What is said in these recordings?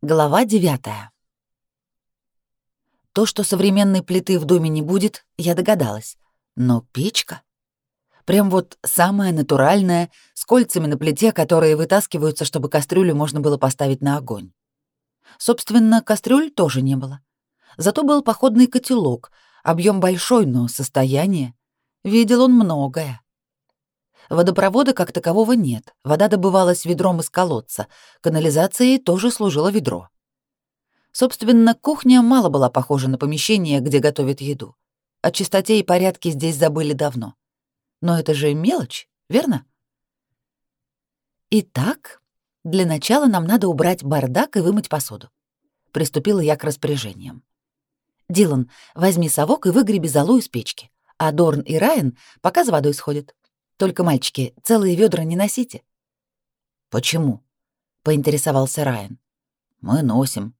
Глава девятая. То, что современной плиты в доме не будет, я догадалась. Но печка? Прям вот самая натуральная, с кольцами на плите, которые вытаскиваются, чтобы кастрюлю можно было поставить на огонь. Собственно, кастрюль тоже не было. Зато был походный котелок, объем большой, но состояние. Видел он многое. Водопровода как такового нет. Вода добывалась ведром из колодца. Канализацией тоже служило ведро. Собственно, кухня мало была похожа на помещение, где готовят еду. О чистоте и порядке здесь забыли давно. Но это же мелочь, верно? Итак, для начала нам надо убрать бардак и вымыть посуду. Приступила я к распоряжениям. Дилан, возьми совок и выгреби золу из печки, а Дорн и Райан пока за водой сходят. Только, мальчики, целые ведра не носите. Почему? поинтересовался Райан. Мы носим.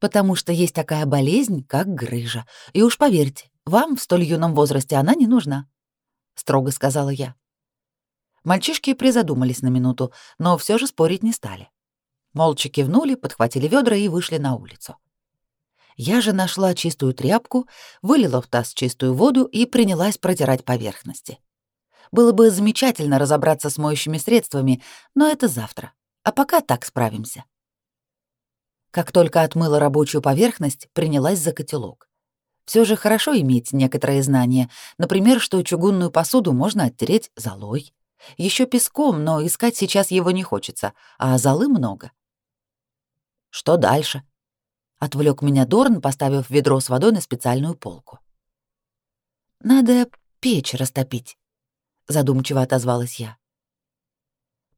Потому что есть такая болезнь, как грыжа. И уж поверьте, вам в столь юном возрасте она не нужна, строго сказала я. Мальчишки призадумались на минуту, но все же спорить не стали. Молча кивнули, подхватили ведра и вышли на улицу. Я же нашла чистую тряпку, вылила в таз чистую воду и принялась протирать поверхности. Было бы замечательно разобраться с моющими средствами, но это завтра. А пока так справимся. Как только отмыла рабочую поверхность, принялась за котелок. Все же хорошо иметь некоторые знания, например, что чугунную посуду можно оттереть золой. Еще песком, но искать сейчас его не хочется, а золы много. Что дальше? Отвлек меня Дорн, поставив ведро с водой на специальную полку. Надо печь растопить задумчиво отозвалась я.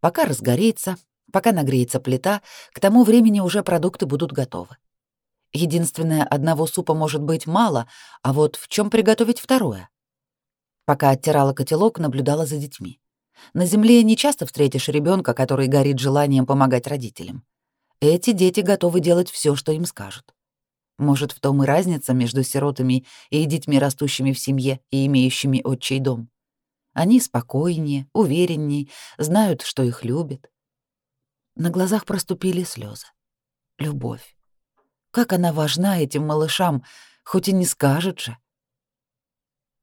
Пока разгорится, пока нагреется плита, к тому времени уже продукты будут готовы. Единственное, одного супа может быть мало, а вот в чем приготовить второе? Пока оттирала котелок, наблюдала за детьми. На земле не часто встретишь ребенка, который горит желанием помогать родителям. Эти дети готовы делать все, что им скажут. Может, в том и разница между сиротами и детьми, растущими в семье и имеющими отчий дом. Они спокойнее, увереннее, знают, что их любят. На глазах проступили слезы. Любовь. Как она важна этим малышам, хоть и не скажет же.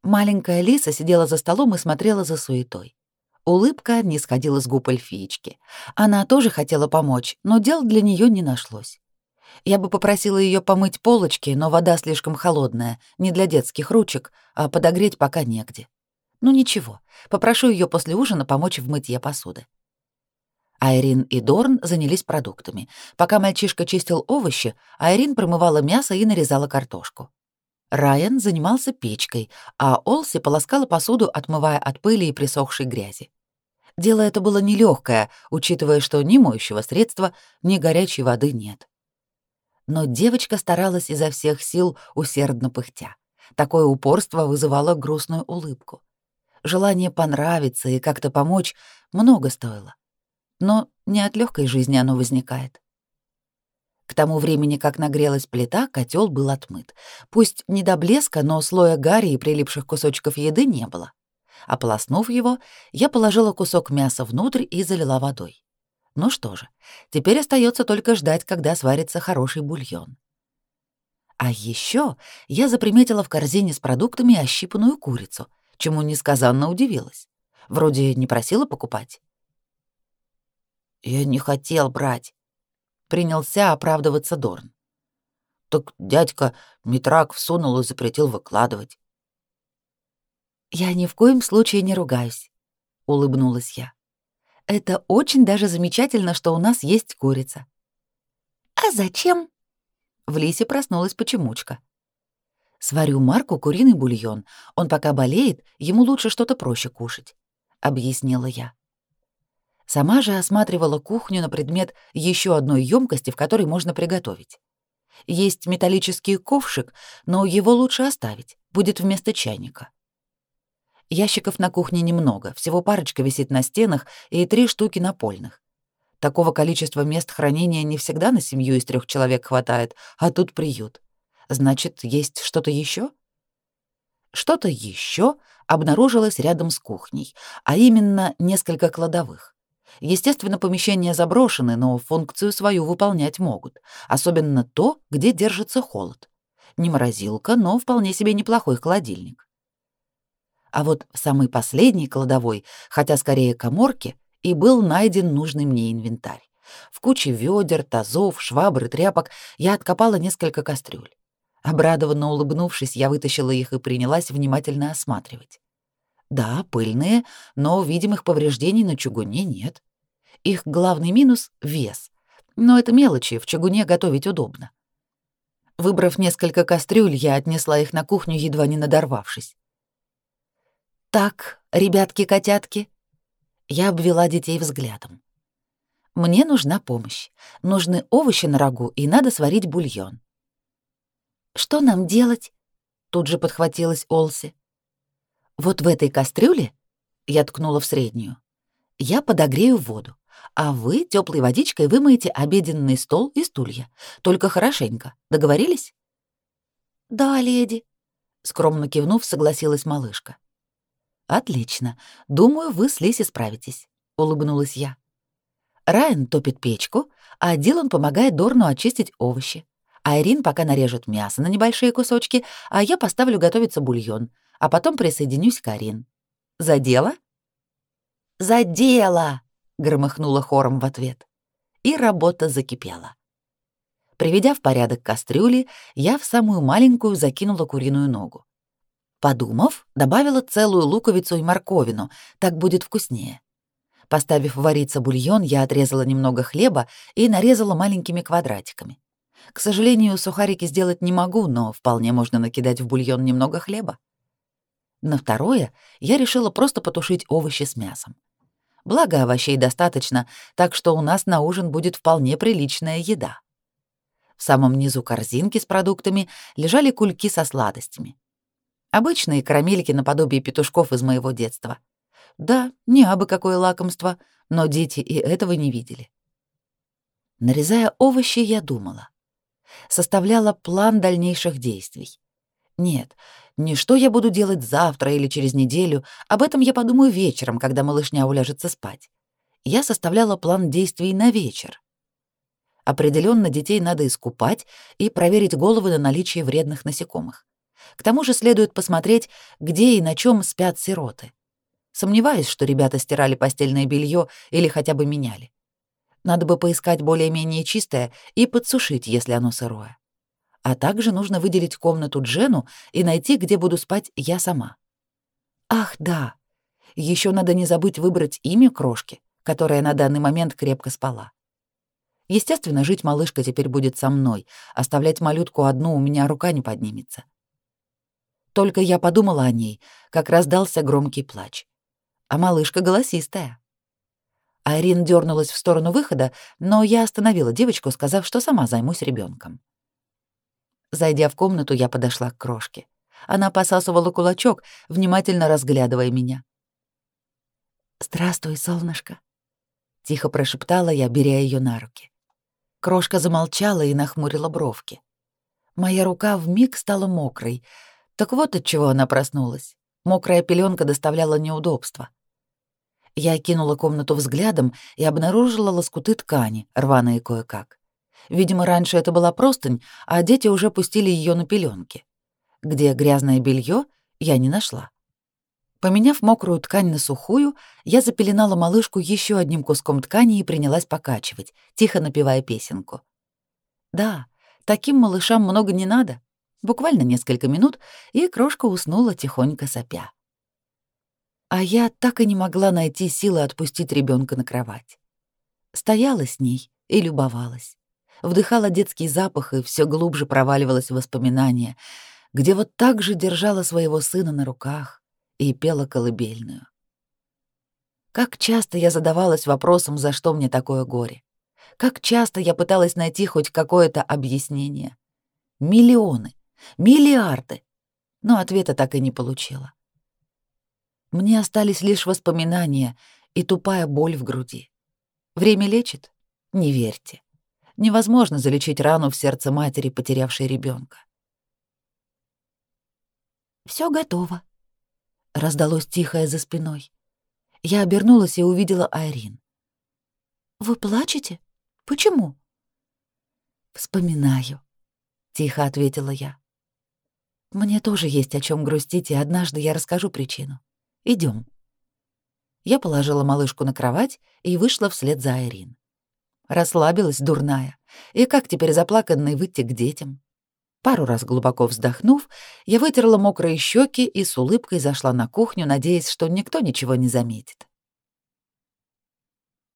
Маленькая Лиса сидела за столом и смотрела за суетой. Улыбка не сходила с губ эльфиечки. Она тоже хотела помочь, но дел для нее не нашлось. Я бы попросила ее помыть полочки, но вода слишком холодная, не для детских ручек, а подогреть пока негде. Ну ничего, попрошу ее после ужина помочь в мытье посуды. Айрин и Дорн занялись продуктами. Пока мальчишка чистил овощи, Айрин промывала мясо и нарезала картошку. Райан занимался печкой, а Олси полоскала посуду, отмывая от пыли и присохшей грязи. Дело это было нелегкое, учитывая, что ни моющего средства, ни горячей воды нет. Но девочка старалась изо всех сил, усердно пыхтя. Такое упорство вызывало грустную улыбку. Желание понравиться и как-то помочь много стоило. Но не от легкой жизни оно возникает. К тому времени, как нагрелась плита, котел был отмыт. Пусть не до блеска, но слоя гари и прилипших кусочков еды не было. Ополоснув его, я положила кусок мяса внутрь и залила водой. Ну что же, теперь остается только ждать, когда сварится хороший бульон. А еще я заприметила в корзине с продуктами ощипанную курицу — чему несказанно удивилась. Вроде не просила покупать. «Я не хотел брать», — принялся оправдываться Дорн. «Так дядька Митрак всунул и запретил выкладывать». «Я ни в коем случае не ругаюсь», — улыбнулась я. «Это очень даже замечательно, что у нас есть курица». «А зачем?» В Лисе проснулась почемучка. Сварю Марку куриный бульон. Он пока болеет, ему лучше что-то проще кушать», — объяснила я. Сама же осматривала кухню на предмет еще одной емкости, в которой можно приготовить. Есть металлический ковшик, но его лучше оставить, будет вместо чайника. Ящиков на кухне немного, всего парочка висит на стенах и три штуки напольных. Такого количества мест хранения не всегда на семью из трех человек хватает, а тут приют. Значит, есть что-то еще? Что-то еще обнаружилось рядом с кухней, а именно несколько кладовых. Естественно, помещения заброшены, но функцию свою выполнять могут, особенно то, где держится холод. Не морозилка, но вполне себе неплохой холодильник. А вот в самой последней кладовой, хотя скорее коморке, и был найден нужный мне инвентарь. В куче ведер, тазов, швабр и тряпок я откопала несколько кастрюль. Обрадованно улыбнувшись, я вытащила их и принялась внимательно осматривать. Да, пыльные, но видимых повреждений на чугуне нет. Их главный минус — вес. Но это мелочи, в чугуне готовить удобно. Выбрав несколько кастрюль, я отнесла их на кухню, едва не надорвавшись. «Так, ребятки-котятки», — я обвела детей взглядом. «Мне нужна помощь. Нужны овощи на рагу, и надо сварить бульон». «Что нам делать?» — тут же подхватилась Олси. «Вот в этой кастрюле», — я ткнула в среднюю, — «я подогрею воду, а вы теплой водичкой вымоете обеденный стол и стулья. Только хорошенько. Договорились?» «Да, леди», — скромно кивнув, согласилась малышка. «Отлично. Думаю, вы с Лиси справитесь», — улыбнулась я. Райан топит печку, а Дилан помогает Дорну очистить овощи. Айрин пока нарежет мясо на небольшие кусочки, а я поставлю готовиться бульон, а потом присоединюсь к Арин. За дело? За дело! громыхнула хором в ответ. И работа закипела. Приведя в порядок кастрюли, я в самую маленькую закинула куриную ногу. Подумав, добавила целую луковицу и морковину, так будет вкуснее. Поставив вариться бульон, я отрезала немного хлеба и нарезала маленькими квадратиками. К сожалению, сухарики сделать не могу, но вполне можно накидать в бульон немного хлеба. На второе я решила просто потушить овощи с мясом. Благо овощей достаточно, так что у нас на ужин будет вполне приличная еда. В самом низу корзинки с продуктами лежали кульки со сладостями. Обычные карамельки наподобие петушков из моего детства. Да, не абы какое лакомство, но дети и этого не видели. Нарезая овощи, я думала. Составляла план дальнейших действий. Нет, не что я буду делать завтра или через неделю, об этом я подумаю вечером, когда малышня уляжется спать. Я составляла план действий на вечер. Определенно детей надо искупать и проверить головы на наличие вредных насекомых. К тому же следует посмотреть, где и на чем спят сироты. Сомневаюсь, что ребята стирали постельное белье или хотя бы меняли. Надо бы поискать более-менее чистое и подсушить, если оно сырое а также нужно выделить комнату Джену и найти, где буду спать я сама. Ах, да. Еще надо не забыть выбрать имя крошки, которая на данный момент крепко спала. Естественно, жить малышка теперь будет со мной, оставлять малютку одну у меня рука не поднимется. Только я подумала о ней, как раздался громкий плач. А малышка голосистая. Айрин дернулась в сторону выхода, но я остановила девочку, сказав, что сама займусь ребенком. Зайдя в комнату, я подошла к крошке. Она посасывала кулачок, внимательно разглядывая меня. «Здравствуй, солнышко», — тихо прошептала я, беря ее на руки. Крошка замолчала и нахмурила бровки. Моя рука вмиг стала мокрой. Так вот от чего она проснулась. Мокрая пеленка доставляла неудобства. Я кинула комнату взглядом и обнаружила лоскуты ткани, рваные кое-как. Видимо, раньше это была простынь, а дети уже пустили ее на пеленки. Где грязное белье, я не нашла. Поменяв мокрую ткань на сухую, я запеленала малышку еще одним куском ткани и принялась покачивать, тихо напевая песенку. Да, таким малышам много не надо. Буквально несколько минут, и крошка уснула тихонько сопя. А я так и не могла найти силы отпустить ребенка на кровать. Стояла с ней и любовалась вдыхала детский запах и все глубже проваливалась в воспоминания, где вот так же держала своего сына на руках и пела колыбельную. Как часто я задавалась вопросом, за что мне такое горе. Как часто я пыталась найти хоть какое-то объяснение. Миллионы, миллиарды, но ответа так и не получила. Мне остались лишь воспоминания и тупая боль в груди. Время лечит? Не верьте. Невозможно залечить рану в сердце матери, потерявшей ребенка. Все готово, раздалось тихое за спиной. Я обернулась и увидела Айрин. Вы плачете? Почему? Вспоминаю, тихо ответила я. Мне тоже есть о чем грустить, и однажды я расскажу причину. Идем. Я положила малышку на кровать и вышла вслед за Айрин. Расслабилась дурная. И как теперь заплаканной выйти к детям? Пару раз глубоко вздохнув, я вытерла мокрые щеки и с улыбкой зашла на кухню, надеясь, что никто ничего не заметит.